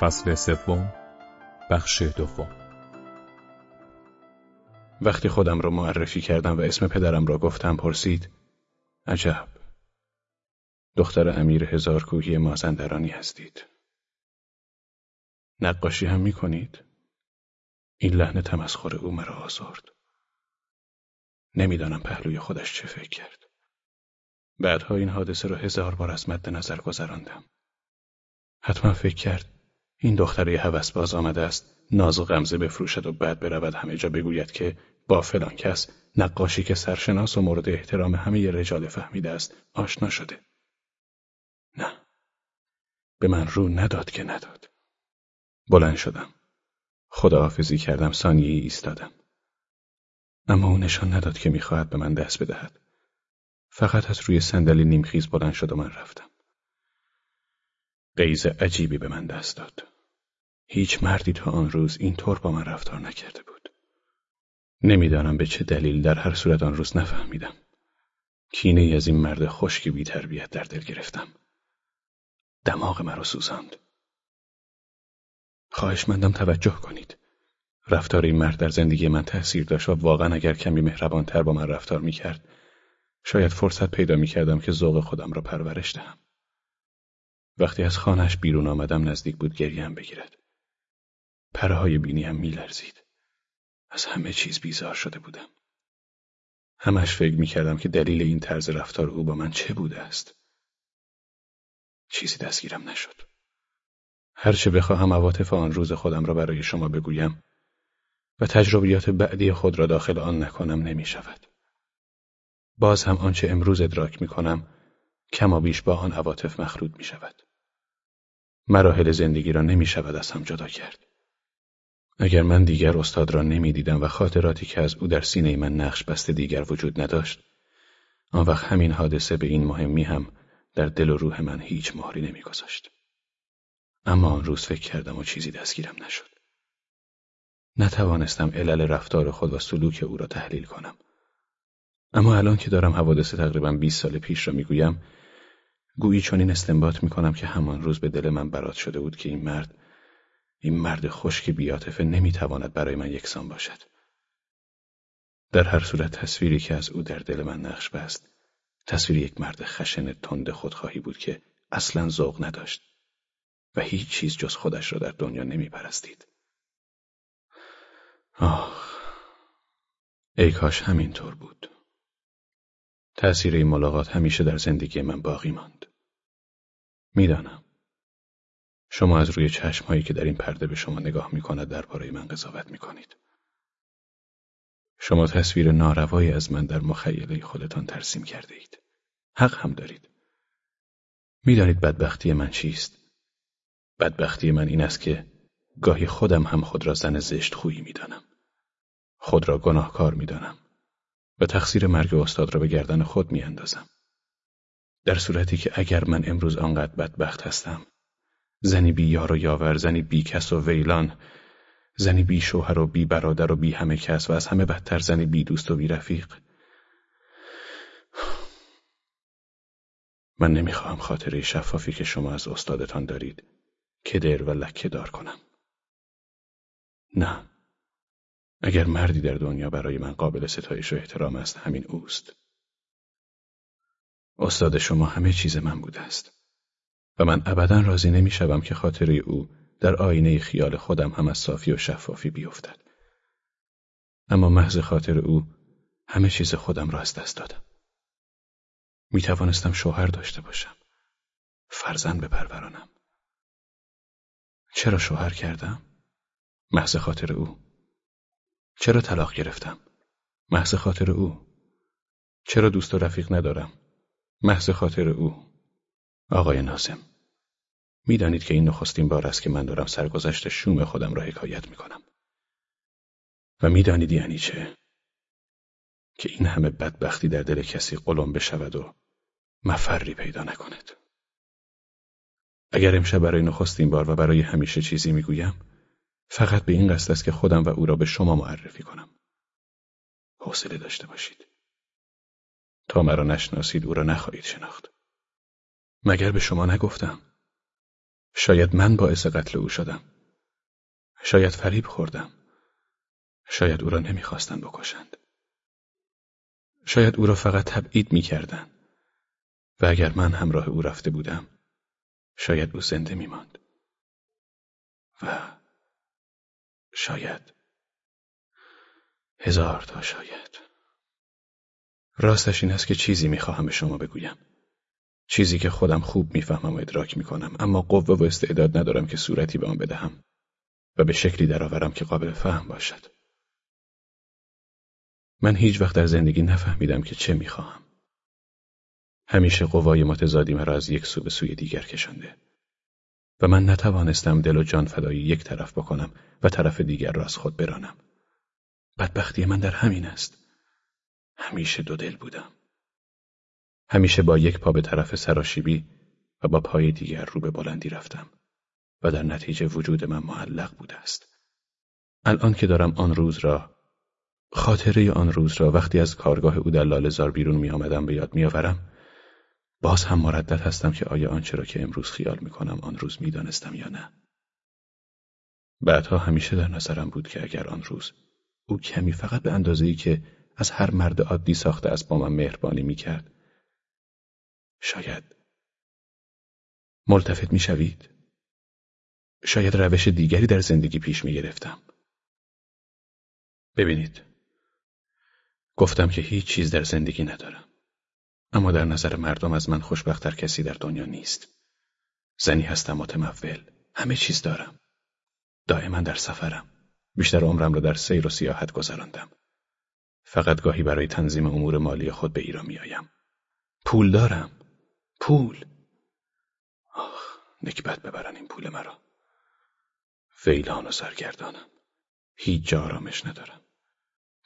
فصل سوم بخش دوم. وقتی خودم را معرفی کردم و اسم پدرم را گفتم پرسید عجب دختر امیر هزار کوهی مازندرانی هستید. نقاشی هم می کنید؟ این لحن تمسخر او مرا آزرد. نمی‌دانم پهلوی خودش چه فکر کرد. بعدها این حادثه را هزار بار از مد نظر گذراندم. حتما فکر کرد این دختره هوسباز آمده است. ناز و غمزه بفروشد و بعد برود همه جا بگوید که با فلان کس نقاشی که سرشناس و مورد احترام همه رجال فهمیده است آشنا شده. نه. به من رو نداد که نداد. بلند شدم. خداحافظی کردم ثانیه ایستادم. اما او نشان نداد که می‌خواهد به من دست بدهد. فقط از روی صندلی نیمخیز بلند شد و من رفتم. قیز عجیبی به من دست داد. هیچ مردی تا آن روز اینطور با من رفتار نکرده بود. نمی‌دانم به چه دلیل در هر صورت آن روز نفهمیدم. کینه ای از این مرد خشک بی تربیت در دل گرفتم. دماغ مرا سوزاند. خواهشمندم توجه کنید. رفتار این مرد در زندگی من تأثیر داشت و واقعا اگر کمی مهربانتر با من رفتار می‌کرد شاید فرصت پیدا می‌کردم که ذوق خودم را پرورش دهم. وقتی از خانهش بیرون آمدم نزدیک بود گریم بگیرد. پرهای بینیم میلرزید از همه چیز بیزار شده بودم همش فکر می‌کردم که دلیل این طرز رفتار او با من چه بوده است چیزی دستگیرم نشد هرچه بخواهم عواطف آن روز خودم را برای شما بگویم و تجربیات بعدی خود را داخل آن نکنم نمی شود. باز هم آنچه امروز ادراک می کنم کما بیش با آن عواطف مخلوط می شود. مراحل زندگی را نمی شود از هم جدا کرد. اگر من دیگر استاد را نمی دیدم و خاطراتی که از او در سینه من نقش بسته دیگر وجود نداشت آن وقت همین حادثه به این مهمی هم در دل و روح من هیچ مهری نمیگذاشت. اما آن روز فکر کردم و چیزی دستگیرم نشد. نتوانستم علل رفتار خود و سلوک او را تحلیل کنم. اما الان که دارم حوادث تقریبا 20 سال پیش را می‌گویم گویی چنین استنباط می‌کنم که همان روز به دل من برات شده بود که این مرد این مرد خشک بیاتفه نمی‌تواند برای من یکسان باشد. در هر صورت تصویری که از او در دل من نقش بست تصویر یک مرد خشن تند خودخواهی بود که اصلا ذوق نداشت و هیچ چیز جز خودش را در دنیا نمی پرستید. آه ای کاش همینطور بود. تأثیر این ملاقات همیشه در زندگی من باقی ماند. می‌دانم. شما از روی چشمهایی که در این پرده به شما نگاه می کند درباره من قضاوت می کنید. شما تصویر ناروایی از من در مخیله خودتان ترسیم کرده اید. حق هم دارید. می‌دانید بدبختی من چیست؟ بدبختی من این است که گاهی خودم هم خود را زن زشت خویی می‌دانم. خود را گناهکار می‌دانم و تقصیر مرگ استاد را به گردن خود میاندازم. در صورتی که اگر من امروز آنقدر بدبخت هستم زنی بی یار و یاور زنی بی کس و ویلان زنی بی شوهر و بی برادر و بی همه کس و از همه بدتر زنی بی دوست و بی رفیق. من نمی‌خواهم خاطره شفافی که شما از استادتان دارید. کدر و لکه دار کنم. نه. اگر مردی در دنیا برای من قابل ستایش و احترام است همین اوست. استاد شما همه چیز من بوده است. و من ابدا راضی نمی‌شوم که خاطره او در آینه خیال خودم هم از صافی و شفافی بیفتد اما محض خاطر او همه چیز خودم را از دست دادم می توانستم شوهر داشته باشم فرزند بپرورانم چرا شوهر کردم؟ محض خاطر او چرا طلاق گرفتم؟ محض خاطر او چرا دوست و رفیق ندارم؟ محض خاطر او آقای نازم می‌دانید که این نخستین بار است که من دارم سرگذشت شوم خودم را حکایت می‌کنم. و می‌دانید یعنی چه؟ که این همه بدبختی در دل کسی قلم بشود و مفری پیدا نکند. اگر امشب برای نخستین بار و برای همیشه چیزی می‌گویم فقط به این قصد است که خودم و او را به شما معرفی کنم. حوصله داشته باشید. تا مرا نشناسید او را نخواهید شناخت. مگر به شما نگفتم شاید من باعث قتل او شدم. شاید فریب خوردم. شاید او را نمی‌خواستند بکشند. شاید او را فقط تبعید می‌کردند. و اگر من همراه او رفته بودم شاید او زنده میماند. و شاید هزار تا شاید راستش این است که چیزی می‌خواهم به شما بگویم چیزی که خودم خوب می‌فهمم و ادراک می‌کنم. اما قوه و استعداد ندارم که صورتی به آن بدهم و به شکلی درآورم که قابل فهم باشد. من هیچ وقت در زندگی نفهمیدم که چه می‌خواهم. همیشه قوای متضادی مرا از یک سو به سوی دیگر کشانده و من نتوانستم دل و جان فدایی یک طرف بکنم و طرف دیگر را از خود برانم. بدبختی من در همین است. همیشه دو دل بودم. همیشه با یک پا به طرف سراشیبی و با پای دیگر رو به بلندی رفتم و در نتیجه وجود من معلق بوده است. الان که دارم آن روز را خاطره آن روز را وقتی از کارگاه او در لالزار بیرون می آمدم به یاد می آورم باز هم مردد هستم که آیا آنچه را که امروز خیال می کنم آن روز می دانستم یا نه. بعدها همیشه در نظرم بود که اگر آن روز او کمی فقط به اندازه‌ای که از هر مرد عادی ساخته از با من مهربانی می‌کرد شاید. ملتفت می‌شوید. شاید روش دیگری در زندگی پیش می‌گرفتم. ببینید. گفتم که هیچ چیز در زندگی ندارم. اما در نظر مردم از من خوشبختتر کسی در دنیا نیست. زنی هستم متمول. همه چیز دارم. دائما در سفرم. بیشتر عمرم را در سیر و سیاحت گذراندم. فقط گاهی برای تنظیم امور مالی خود به ایران میآیم. پول دارم. پول. آخ، نکبت ببرن این پول مرا. ویلان و سرگردانم. هیچ جا آرامش ندارم.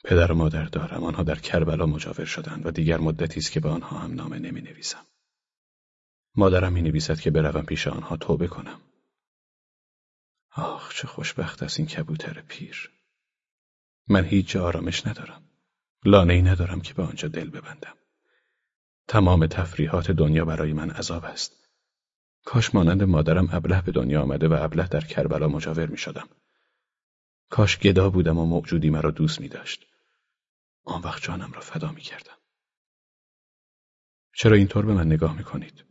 پدر و مادر دارم آنها در کربلا مجاور شدند و دیگر مدتی است که به آنها هم نامه نمی نویسم. مادرم می نویسد که بروم پیش آنها توبه کنم. آخ چه خوشبخت است این کبوتر پیر. من هیچ آرامش ندارم. لانه ای ندارم که به آنجا دل ببندم. تمام تفریحات دنیا برای من عذاب است. کاش مانند مادرم ابله به دنیا آمده و ابله در کربلا مجاور می شدم. کاش گدا بودم و موجودی مرا دوست می داشت. آن وقت جانم را فدا می کردم. چرا اینطور به من نگاه می کنید؟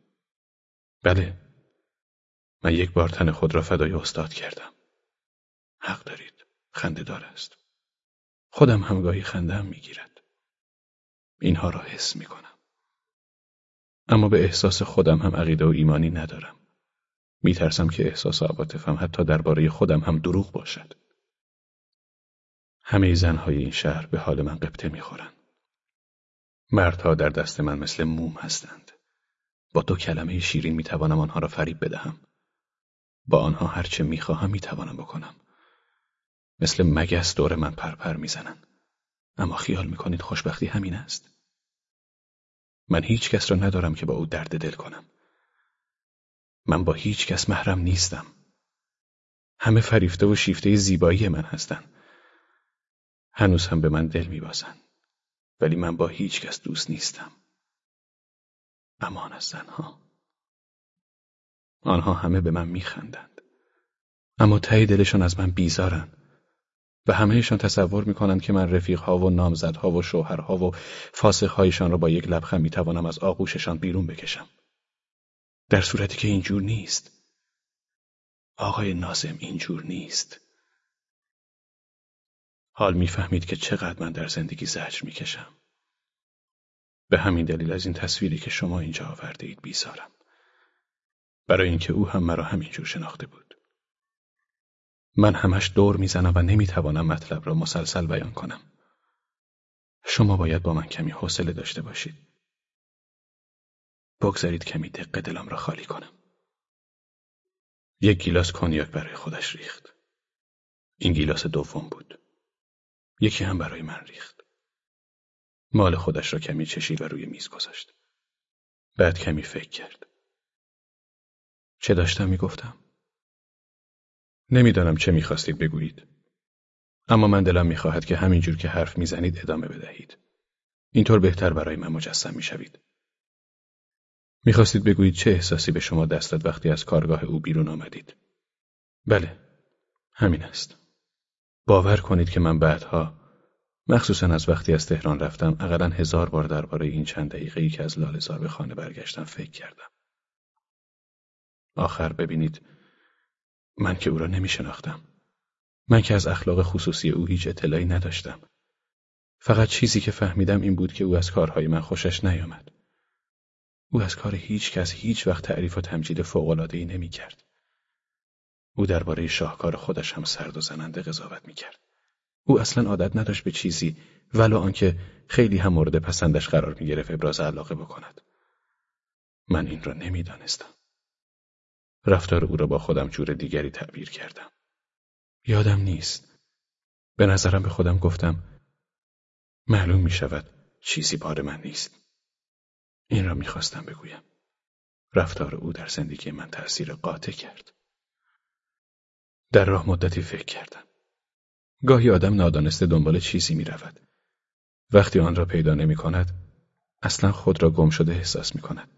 بله، من یک بار تن خود را فدای استاد کردم. حق دارید، خنده دار است. خودم همگاهی خندم می‌گیرد. اینها را حس می‌کنم. اما به احساس خودم هم عقیده و ایمانی ندارم. میترسم که احساس عواطفم حتی درباره خودم هم دروغ باشد. همه زنهای این شهر به حال من قبطه می‌خورند. مردها در دست من مثل موم هستند. با دو کلمه شیرین می‌توانم آنها را فریب بدهم. با آنها هرچه می‌خواهم می‌توانم بکنم. مثل مگس دور من پرپر می‌زنن. اما خیال می‌کنید خوشبختی همین است. من هیچ کس را ندارم که با او درد دل کنم. من با هیچ کس محرم نیستم. همه فریفته و شیفته زیبایی من هستند. هنوز هم به من دل میبازن. ولی من با هیچ کس دوست نیستم. امان از زنها. آنها همه به من میخندند. اما ته دلشان از من بیزارن. و همهشان تصور می‌کنند که من رفیقها و نامزدها و شوهرها و فاسقهایشان را با یک لبخند می‌توانم از آغوششان بیرون بکشم. در صورتی که اینجور نیست. آقای نازم اینجور نیست. حال می‌فهمید که چقدر من در زندگی زجر می‌کشم. به همین دلیل از این تصویری که شما اینجا آورده اید بیزارم. برای اینکه او هم مرا همینجور شناخته بود. من همش دور می‌زنم و نمی‌توانم مطلب را مسلسل بیان کنم. شما باید با من کمی حوصله داشته باشید. بگذارید کمی دق دلم را خالی کنم. یک گیلاس کنیاک برای خودش ریخت. این گیلاس دوم بود. یکی هم برای من ریخت. مال خودش را کمی چشید و روی میز گذاشت. بعد کمی فکر کرد. چه داشتم می‌گفتم؟ نمی‌دانم چه می‌خواستید بگویید. اما من دلم می‌خواهد که همینجور که حرف می‌زنید ادامه بدهید. اینطور بهتر برای من مجسم می‌شوید. می‌خواستید بگویید چه احساسی به شما دست داد وقتی از کارگاه او بیرون آمدید؟ بله، همین است. باور کنید که من بعدها مخصوصا از وقتی از تهران رفتم اقلا هزار بار درباره این چند دقیقه ای که از لالزار به خانه برگشتم فکر کردم. آخر ببینید من که او را نمی شناختم. من که از اخلاق خصوصی او هیچ اطلاعی نداشتم. فقط چیزی که فهمیدم این بود که او از کارهای من خوشش نیامد. او از کار هیچ کس هیچ وقت تعریف و تمجید فوق‌العاده‌ای نمی کرد. او درباره شاهکار خودش هم سرد و زننده قضاوت می کرد. او اصلا عادت نداشت به چیزی ولو آنکه خیلی هم مورد پسندش قرار می گرفت ابراز علاقه بکند. من این را نمی‌دانستم. رفتار او را با خودم جور دیگری تعبیر کردم. یادم نیست. به نظرم به خودم گفتم معلوم می شود چیزی بار من نیست. این را می‌خواستم بگویم. رفتار او در زندگی من تأثیر قاطع کرد. در راه مدتی فکر کردم. گاهی آدم نادانسته دنبال چیزی می رود. وقتی آن را پیدا نمی کند، اصلا خود را گم شده احساس می کند.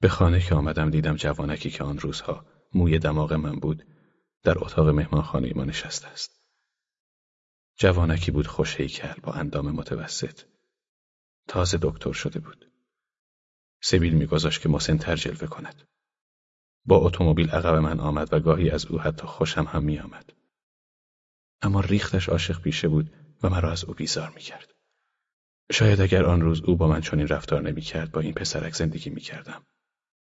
به خانه که آمدم دیدم جوانکی که آن روزها موی دماغ من بود در اتاق مهمانخانه ما نشسته است. جوانکی بود خوش هیکل با اندام متوسط. تازه دکتر شده بود. سبیل میگذاشت که مسنتر جلوه کند. با اتومبیل عقب من آمد و گاهی از او حتی خوشم هم می آمد. اما ریختش عاشق پیشه بود و مرا از او بیزار می کرد. شاید اگر آن روز او با من چنین رفتار نمی کرد با این پسرک زندگی می کردم.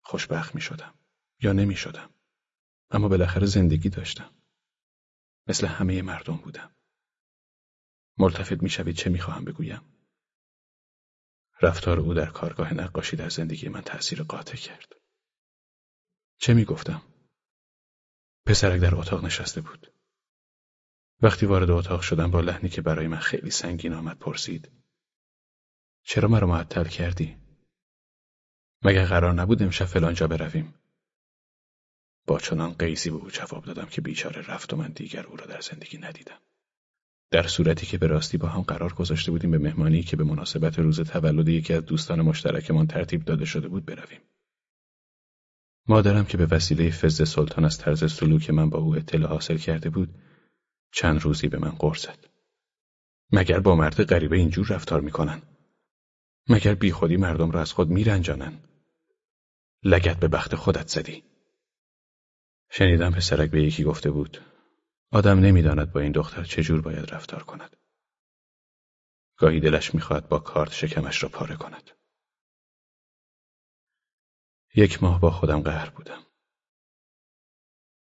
خوشبخت می شدم. یا نمی شدم. اما بالاخره زندگی داشتم. مثل همه مردم بودم. ملتفت می شوید چه می خواهم بگویم؟ رفتار او در کارگاه نقاشی در زندگی من تأثیر قاطع کرد. چه می گفتم؟ پسرک در اتاق نشسته بود. وقتی وارد اتاق شدم با لحنی که برای من خیلی سنگین آمد پرسید. چرا مرا معطل کردی؟ مگر قرار نبود امشب فلانجا برویم؟ با چنان قیزی به او جواب دادم که بیچاره رفت و من دیگر او را در زندگی ندیدم. در صورتی که به راستی با هم قرار گذاشته بودیم به مهمانی که به مناسبت روز تولد یکی از دوستان مشترکمان ترتیب داده شده بود برویم. مادرم که به وسیله فز سلطان از طرز سلوک من با او اطلاع حاصل کرده بود چند روزی به من قرص زد. مگر با مرد غریبه اینجور رفتار می‌کنن؟ مگر بیخودی مردم را از خود میرنجانن؟ لگت به بخت خودت زدی. شنیدم پسرک به یکی گفته بود آدم نمی‌داند با این دختر چجور باید رفتار کند. گاهی دلش می‌خواهد با کارت شکمش را پاره کند. یک ماه با خودم قهر بودم.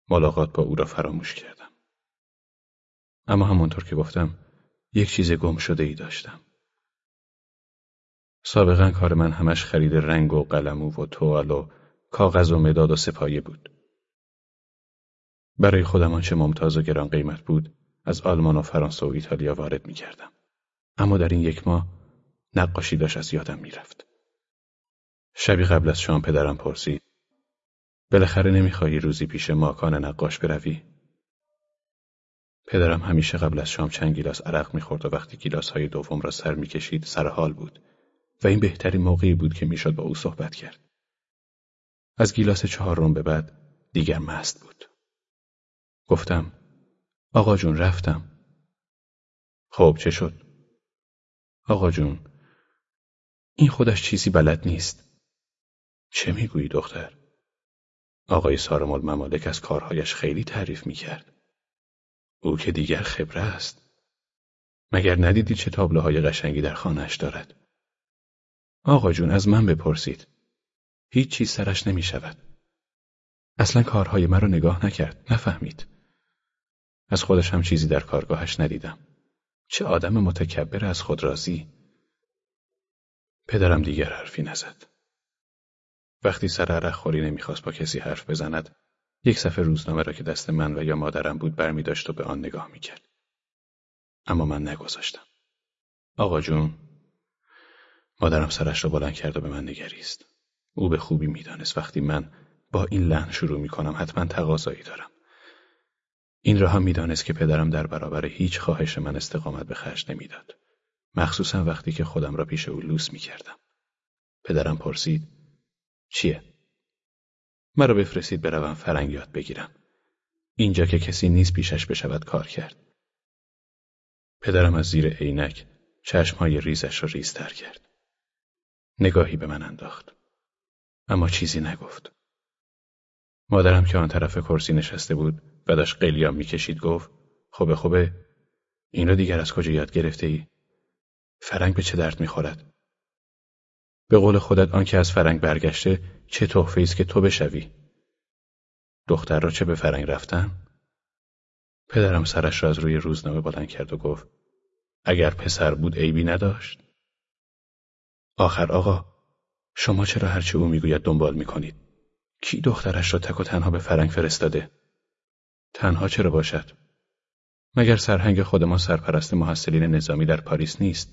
ملاقات با او را فراموش کردم. اما همانطور که گفتم یک چیز گم شده ای داشتم. سابقا کار من همش خرید رنگ و قلمو و توال و کاغذ و مداد و سپایه بود. برای خودم آنچه ممتاز و گران قیمت بود از آلمان و فرانسه و ایتالیا وارد می کردم. اما در این یک ماه نقاشی داشت از یادم می‌رفت. شبی قبل از شام پدرم پرسید بالاخره نمی‌خواهی روزی پیش ماکان نقاش بروی؟ پدرم همیشه قبل از شام چند گیلاس عرق می‌خورد و وقتی گیلاس های دوم را سر می‌کشید سر حال بود و این بهترین موقعی بود که می‌شد با او صحبت کرد. از گیلاس چهارم به بعد دیگر مست بود. گفتم آقا جون رفتم. خب چه شد؟ آقا جون این خودش چیزی بلد نیست. چه می‌گویی دختر؟ آقای سارمال ممالک از کارهایش خیلی تعریف می‌کرد. او که دیگر خبره است. مگر ندیدی چه تابلوهای قشنگی در خانهش دارد؟ آقا جون از من بپرسید. هیچ چیز سرش نمی شود. اصلا کارهای مرا نگاه نکرد. نفهمید. از خودش هم چیزی در کارگاهش ندیدم. چه آدم متکبر از خود راضی. پدرم دیگر حرفی نزد. وقتی سر عرق خوری نمی‌خواست با کسی حرف بزند، یک صفحه روزنامه را که دست من و یا مادرم بود برمی داشت و به آن نگاه می‌کرد. اما من نگذاشتم. آقا جون، مادرم سرش را بلند کرد و به من نگریست. او به خوبی می‌دانست وقتی من با این لحن شروع می کنم حتما تقاضایی دارم. این را هم می‌دانست که پدرم در برابر هیچ خواهش من استقامت به خرج نمی‌داد. مخصوصا وقتی که خودم را پیش او لوس می کردم. پدرم پرسید چیه؟ مرا بفرستید بروم فرنگ یاد بگیرم. اینجا که کسی نیست پیشش بشود کار کرد. پدرم از زیر عینک چشمهای ریزش را ریزتر کرد. نگاهی به من انداخت. اما چیزی نگفت. مادرم که آن طرف کرسی نشسته بود و داشت قلیام می‌کشید گفت خوبه خوبه این را دیگر از کجا یاد گرفته ای؟ فرنگ به چه درد می‌خورد؟ به قول خودت آنکه از فرنگ برگشته چه تحفه است که تو بشوی؟ دختر را چه به فرنگ رفتن؟ پدرم سرش را از روی روزنامه بلند کرد و گفت اگر پسر بود عیبی نداشت؟ آخر آقا شما چرا هرچه او می‌گوید دنبال می‌کنید؟ کی دخترش را تک و تنها به فرنگ فرستاده؟ تنها چرا باشد؟ مگر سرهنگ خود ما سرپرست محصلین نظامی در پاریس نیست؟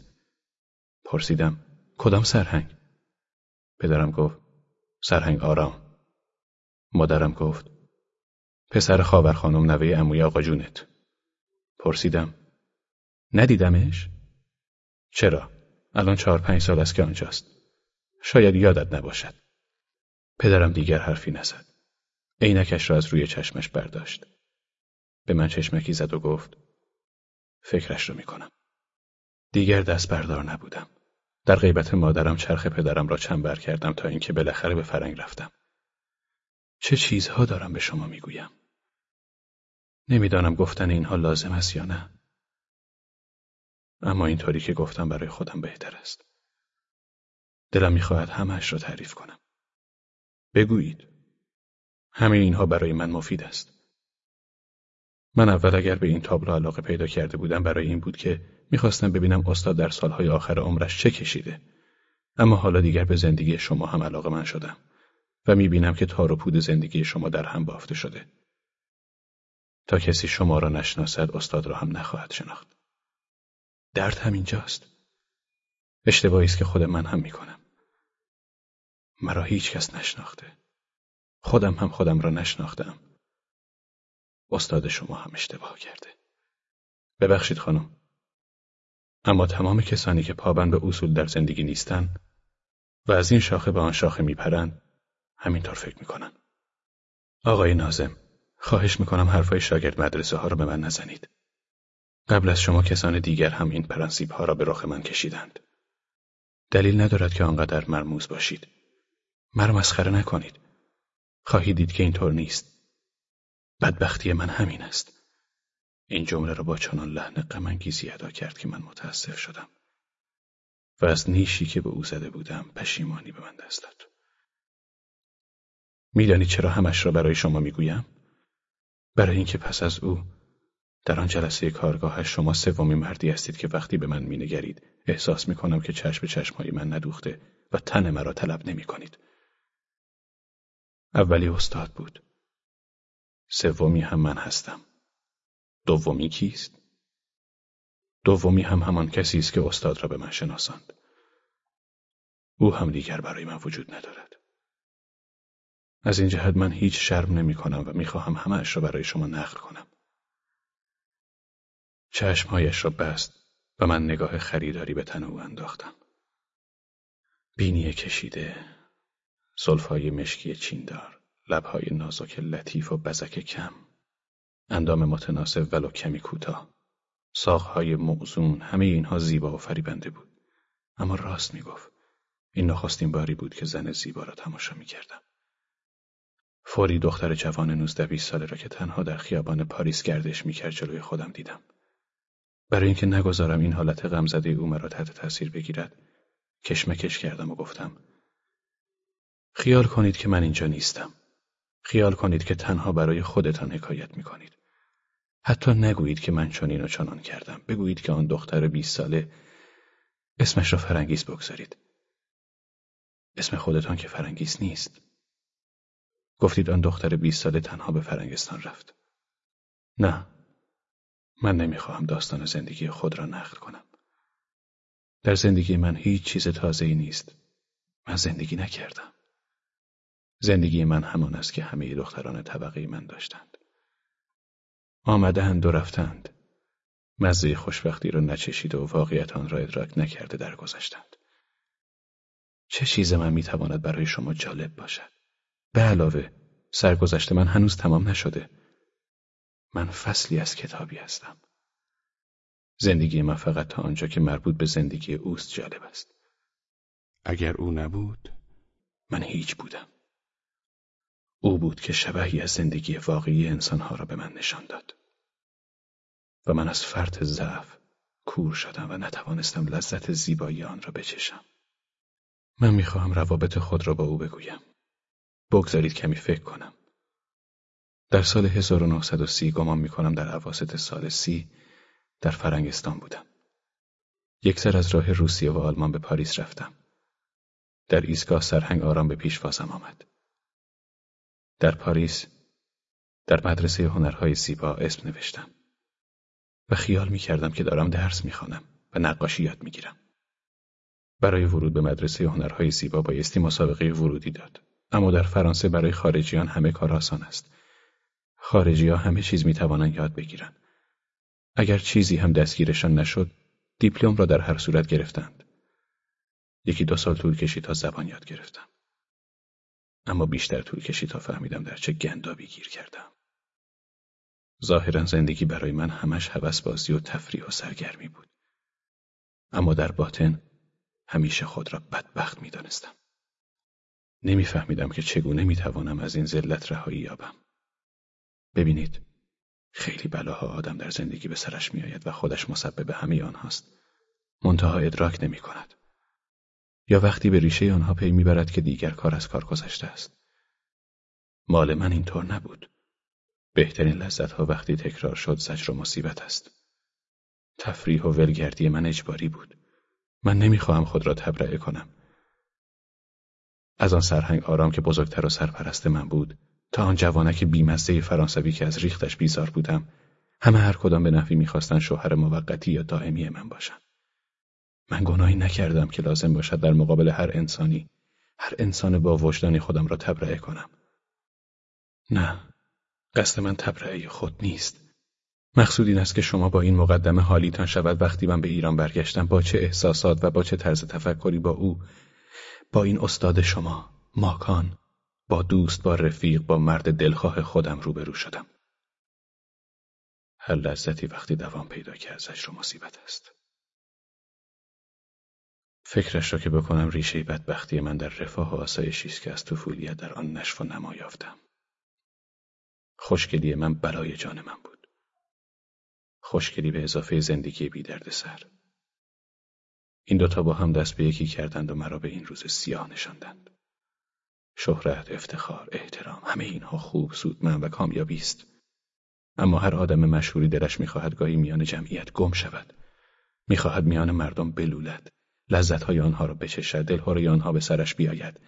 پرسیدم کدام سرهنگ؟ پدرم گفت سرهنگ آرام مادرم گفت پسر خاور خانم نوه اموی آقا جونت پرسیدم ندیدمش؟ چرا؟ الان چهار پنج سال است که آنجاست. شاید یادت نباشد. پدرم دیگر حرفی نزد. عینکش را از روی چشمش برداشت. به من چشمکی زد و گفت فکرش رو می‌کنم. دیگر دست بردار نبودم. در غیبت مادرم چرخ پدرم را چنبر کردم تا اینکه بالاخره به فرنگ رفتم. چه چیزها دارم به شما می‌گویم؟ نمی‌دانم گفتن اینها لازم است یا نه. اما اینطوری که گفتم برای خودم بهتر است. دلم می‌خواهد همهاش را تعریف کنم. بگویید. همه اینها برای من مفید است. من اول اگر به این تابلو علاقه پیدا کرده بودم برای این بود که می‌خواستم ببینم استاد در سالهای آخر عمرش چه کشیده. اما حالا دیگر به زندگی شما هم علاقه من شدم و می‌بینم که تار و پود زندگی شما در هم بافته شده. تا کسی شما را نشناسد استاد را هم نخواهد شناخت. درد همینجاست. اشتباهی است که خود من هم می‌کنم. مرا هیچ کس نشناخته. خودم هم خودم را نشناختم. استاد شما هم اشتباه کرده. ببخشید خانم. اما تمام کسانی که پابند به اصول در زندگی نیستند و از این شاخه به آن شاخه میپرند همینطور فکر می‌کنن. آقای نازم خواهش می‌کنم حرفای شاگرد مدرسه ها را به من نزنید. قبل از شما کسان دیگر هم این پرنسیب ها را به رخ من کشیدند. دلیل ندارد که آنقدر مرموز باشید. مرا مسخره نکنید. خواهید دید که اینطور نیست. بدبختی من همین است. این جمله را با چنان لحن غمانگیزی ادا کرد که من متاسف شدم. و از نیشی که به او زده بودم پشیمانی به من دست داد. می‌دانید چرا همش را برای شما می‌گویم؟ برای اینکه پس از او در آن جلسه کارگاهش شما سومی مردی هستید که وقتی به من مینگرید احساس می‌کنم که چشم به چشمهای من ندوخته و تن مرا طلب نمی کنید. اولی استاد بود. سومی هم من هستم. دومی کیست؟ دومی هم همان کسی است که استاد را به من شناساند. او هم دیگر برای من وجود ندارد. از این جهت من هیچ شرم نمی کنم و می‌خواهم همهاش را برای شما نقل کنم. چشمهایش را بست و من نگاه خریداری به تن او انداختم. بینی کشیده، سلفای مشکی چیندار، لبهای نازک لطیف و بزک کم، اندام متناسب ولو کمی کوتاه، ساقهای موزون همه اینها زیبا و فریبنده بود. اما راست می‌گفت. این نخستین باری بود که زن زیبا را تماشا می‌کردم. فوری دختر جوان نوزده بیست ساله را که تنها در خیابان پاریس گردش می‌کرد جلوی خودم دیدم. برای اینکه نگذارم این حالت غمزده او مرا تحت تاثیر بگیرد کشمکش کردم و گفتم خیال کنید که من اینجا نیستم. خیال کنید که تنها برای خودتان حکایت می‌کنید. حتی نگویید که من چنین و چنان کردم. بگویید که آن دختر بیست ساله اسمش را فرنگیز بگذارید. اسم خودتان که فرنگیز نیست. گفتید آن دختر بیست ساله تنها به فرنگستان رفت. نه من نمی‌خواهم داستان زندگی خود را نقل کنم. در زندگی من هیچ چیز تازه ای نیست. من زندگی نکردم. زندگی من همان است که همه دختران طبقه من داشتند. آمدند و رفتند. مزه خوشبختی را نچشید و واقعیت آن را ادراک نکرده درگذشتند. چه چیز من می‌تواند برای شما جالب باشد؟ به علاوه سرگذشت من هنوز تمام نشده. من فصلی از کتابی هستم. زندگی من فقط تا آنجا که مربوط به زندگی اوست جالب است. اگر او نبود من هیچ بودم. او بود که شبهی از زندگی واقعی انسانها را به من نشان داد. و من از فرط ضعف کور شدم و نتوانستم لذت زیبایی آن را بچشم. من می‌خواهم روابط خود را با او بگویم. بگذارید کمی فکر کنم. در سال 1930 گمان می‌کنم در عواسط سال سی در فرنگستان بودم. یک سر از راه روسیه و آلمان به پاریس رفتم. در ایستگاه سرهنگ آرام به پیشوازم آمد. در پاریس در مدرسه هنرهای زیبا اسم نوشتم و خیال می کردم که دارم درس می خوانم و نقاشی یاد می گیرم. برای ورود به مدرسه هنرهای زیبا بایستی مسابقه ورودی داد. اما در فرانسه برای خارجیان همه کار آسان است. خارجی ها همه چیز می توانند یاد بگیرند. اگر چیزی هم دستگیرشان نشد، دیپلم را در هر صورت گرفتند. یکی دو سال طول کشید تا زبان یاد گرفتم. اما بیشتر طول کشید تا فهمیدم در چه گندابی گیر کردم. ظاهرا زندگی برای من همش هوس بازی و تفریح و سرگرمی بود. اما در باطن همیشه خود را بدبخت می دانستم. نمیفهمیدم که چگونه می‌توانم از این ذلت رهایی یابم. ببینید، خیلی بلاها آدم در زندگی به سرش میآید و خودش مسبب همه آنهاست. منتها ادراک نمی کند. یا وقتی به ریشه آنها پی می‌برد که دیگر کار از کار گذشته است. مال من اینطور نبود. بهترین لذت ها وقتی تکرار شد زجر و مصیبت است. تفریح و ولگردی من اجباری بود. من نمی‌خواهم خود را تبرئه کنم. از آن سرهنگ آرام که بزرگتر و سرپرست من بود تا آن جوانک بیمزه فرانسوی که از ریختش بیزار بودم همه هر کدام به نحوی می‌خواستند شوهر موقتی یا دائمی من باشند. من گناهی نکردم که لازم باشد در مقابل هر انسانی هر انسان با وجدانی خودم را تبرئه کنم. نه، قصد من تبرئه خود نیست. مقصود این است که شما با این مقدمه حالیتان شود وقتی من به ایران برگشتم با چه احساسات و با چه طرز تفکری با او با این استاد شما ماکان با دوست با رفیق با مرد دلخواه خودم روبرو شدم. هر لذتی وقتی دوام پیدا که ازش رو مصیبت است. فکرش را که بکنم ریشه بدبختی من در رفاه و آسایشی است که از طفولیت در آن نشف و نما یافتم. خوشگلی من بلای جان من بود. خوشگلی به اضافه زندگی بی سر. این دوتا با هم دست به یکی کردند و مرا به این روز سیاه نشاندند. شهرت، افتخار، احترام، همه اینها خوب، سودمند و کامیابی است. اما هر آدم مشهوری دلش می‌خواهد گاهی میان جمعیت گم شود. می‌خواهد میان مردم بلولد. لذتهای آنها را بچشد، دلهوری آنها به سرش بیاید.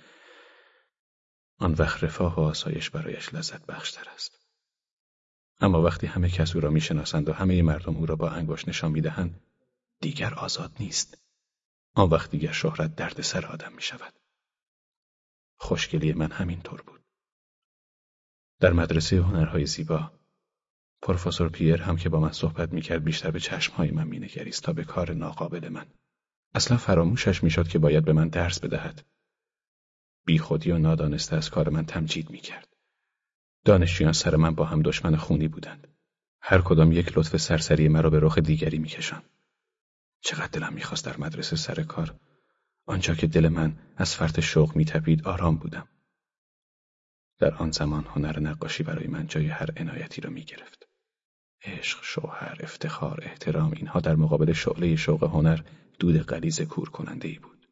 آن وقت رفاه و آسایش برایش لذت بخشتر است. اما وقتی همه کس او را می‌شناسند و همه مردم او را با انگشت نشان می‌دهند دیگر آزاد نیست آن وقت دیگر شهرت درد سر آدم می شود. خوشگلی من همین طور بود. در مدرسه هنرهای زیبا پروفسور پیر هم که با من صحبت می‌کرد بیشتر به چشمهای من مینگریست تا به کار ناقابل من. اصلا فراموشش می‌شد که باید به من درس بدهد. بیخودی و نادانسته از کار من تمجید می‌کرد. دانشجویان سر من با هم دشمن خونی بودند. هر کدام یک لطف سرسری مرا به رخ دیگری می‌کشند. چقدر دلم می‌خواست در مدرسه سر کار آنجا که دل من از فرط شوق میتپید آرام بودم. در آن زمان هنر نقاشی برای من جای هر عنایتی را می‌گرفت. عشق شوهر افتخار احترام اینها در مقابل شعله شوق هنر دود غلیظ کور کننده ای بود.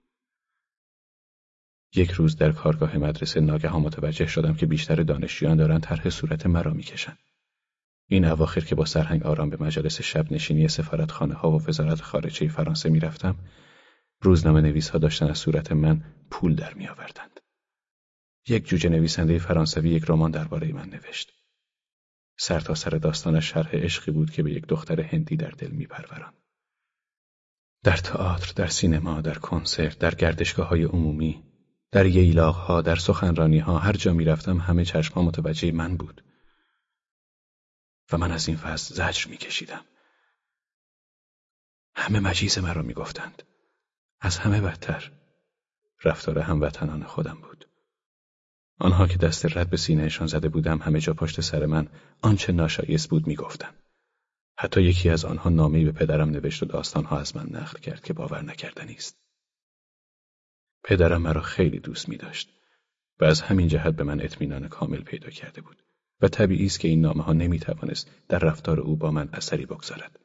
یک روز در کارگاه مدرسه ناگهان متوجه شدم که بیشتر دانشجویان دارند طرح صورت مرا می‌کشند این اواخر که با سرهنگ آرام به مجلس شب نشینی سفارتخانه ها و وزارت خارجه فرانسه می‌رفتم روزنامه نویس ها داشتن از صورت من پول در می آوردند. یک جوجه نویسنده فرانسوی یک رمان درباره من نوشت. سر تا سر داستانش شرح عشقی بود که به یک دختر هندی در دل میپروران. در تئاتر، در سینما، در کنسرت، در گردشگاه های عمومی، در ییلاق ها، در سخنرانی ها، هر جا می‌رفتم همه چشم متوجه من بود. و من از این فصل زجر میکشیدم. همه مجیز مرا می‌گفتند. از همه بدتر. رفتار هموطنان خودم بود. آنها که دست رد به سینهشان زده بودم همه جا پشت سر من آنچه ناشایست بود می‌گفتند. حتی یکی از آنها نامه‌ای به پدرم نوشت و داستانها از من نقل کرد که باور نکردنی است. پدرم مرا خیلی دوست می داشت و از همین جهت به من اطمینان کامل پیدا کرده بود و طبیعی است که این نامه ها نمی توانست در رفتار او با من اثری بگذارد.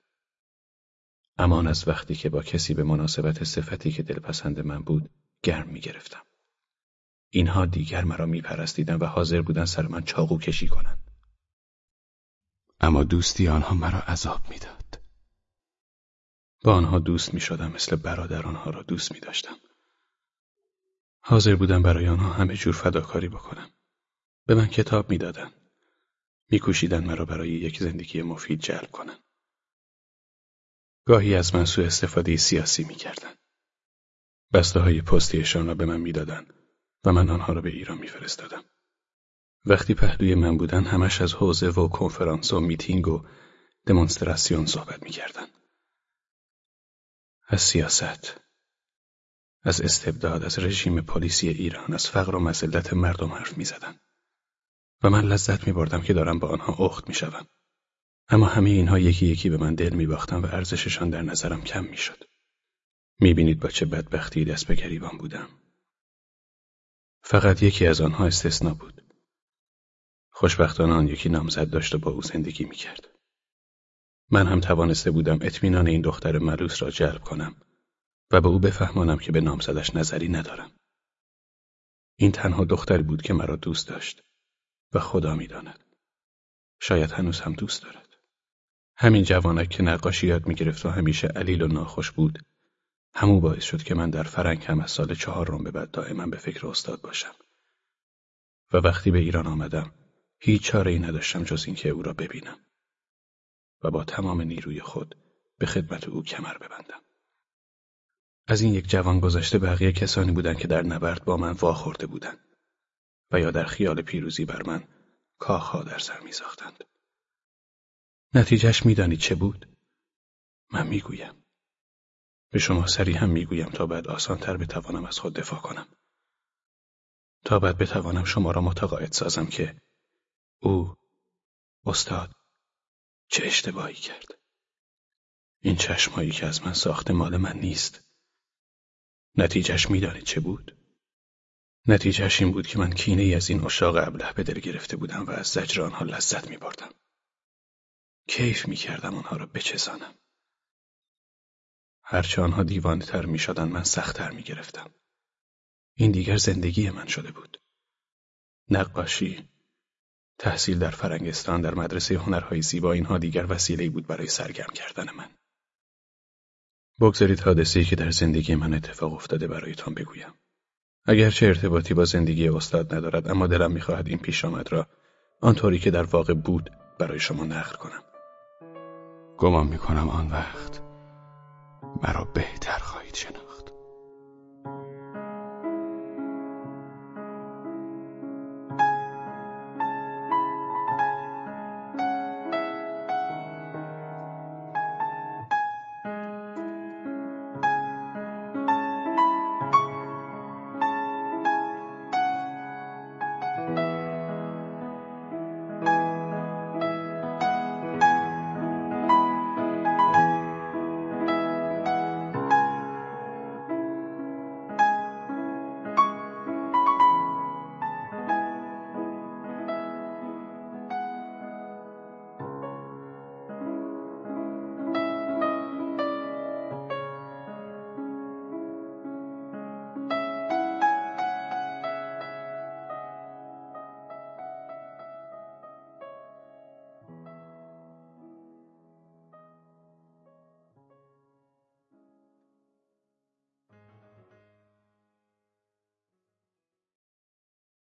امان از وقتی که با کسی به مناسبت صفتی که دلپسند من بود گرم می گرفتم. اینها دیگر مرا می پرستیدن و حاضر بودن سر من چاقو کشی کنند. اما دوستی آنها مرا عذاب می‌داد. با آنها دوست می شدم مثل برادر آنها را دوست می داشتم. حاضر بودم برای آنها همه جور فداکاری بکنم. به من کتاب می‌دادند. میکوشیدند مرا برای یک زندگی مفید جلب کنند. گاهی از من سوء استفاده سیاسی می‌کردند. بسته های پستیشان را به من می‌دادند و من آنها را به ایران میفرستادم. وقتی پهلوی من بودن همش از حوزه و کنفرانس و میتینگ و دمونستراسیون صحبت می‌کردند. از سیاست، از استبداد، از رژیم پلیسی ایران، از فقر و مزلت مردم حرف می‌زدند. و من لذت می بردم که دارم با آنها اخت می شدم. اما همه اینها یکی یکی به من دل می باختن و ارزششان در نظرم کم می شد. می بینید با چه بدبختی دست به گریبان بودم. فقط یکی از آنها استثنا بود. خوشبختانه آن یکی نامزد داشت و با او زندگی می کرد. من هم توانسته بودم اطمینان این دختر ملوس را جلب کنم و به او بفهمانم که به نامزدش نظری ندارم. این تنها دختری بود که مرا دوست داشت. و خدا می‌داند. شاید هنوز هم دوست دارد. همین جوانک که نقاشی یاد می‌گرفت و همیشه علیل و ناخوش بود همو باعث شد که من در فرنگ هم از سال چهارم به بعد دائما به فکر استاد باشم و وقتی به ایران آمدم هیچ چاره ای نداشتم جز اینکه او را ببینم و با تمام نیروی خود به خدمت او کمر ببندم از این یک جوان گذشته بقیه کسانی بودند که در نبرد با من واخورده بودند و یا در خیال پیروزی بر من کاخها در سر میساختند. نتیجهش می‌دانید چه بود؟ من می‌گویم. به شما سری هم می‌گویم تا بعد آسانتر بتوانم از خود دفاع کنم. تا بعد بتوانم شما را متقاعد سازم که او استاد چه اشتباهی کرد. این چشمایی که از من ساخته مال من نیست. نتیجهش می‌دانید چه بود؟ نتیجهش این بود که من کینه ای از این اشاق ابله به دل گرفته بودم و از زجر آنها لذت می بردم. کیف می کردم آنها را بچزانم. هرچه آنها دیوانه تر می شدن من سختتر می گرفتم. این دیگر زندگی من شده بود. نقاشی، تحصیل در فرنگستان در مدرسه هنرهای زیبا اینها دیگر وسیله بود برای سرگرم کردن من. بگذارید حادثه‌ای که در زندگی من اتفاق افتاده برایتان بگویم. اگرچه ارتباطی با زندگی استاد ندارد اما دلم می‌خواهد این پیش آمد را آنطوری که در واقع بود برای شما نقل کنم گمان می‌کنم آن وقت مرا بهتر خواهید شناخت.